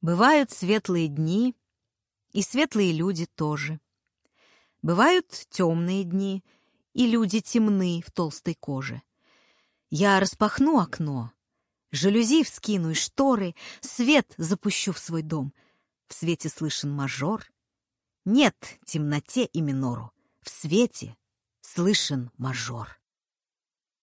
Бывают светлые дни, и светлые люди тоже. Бывают темные дни, и люди темны в толстой коже. Я распахну окно, жалюзи вскину и шторы, свет запущу в свой дом. В свете слышен мажор. Нет темноте и минору, в свете слышен мажор.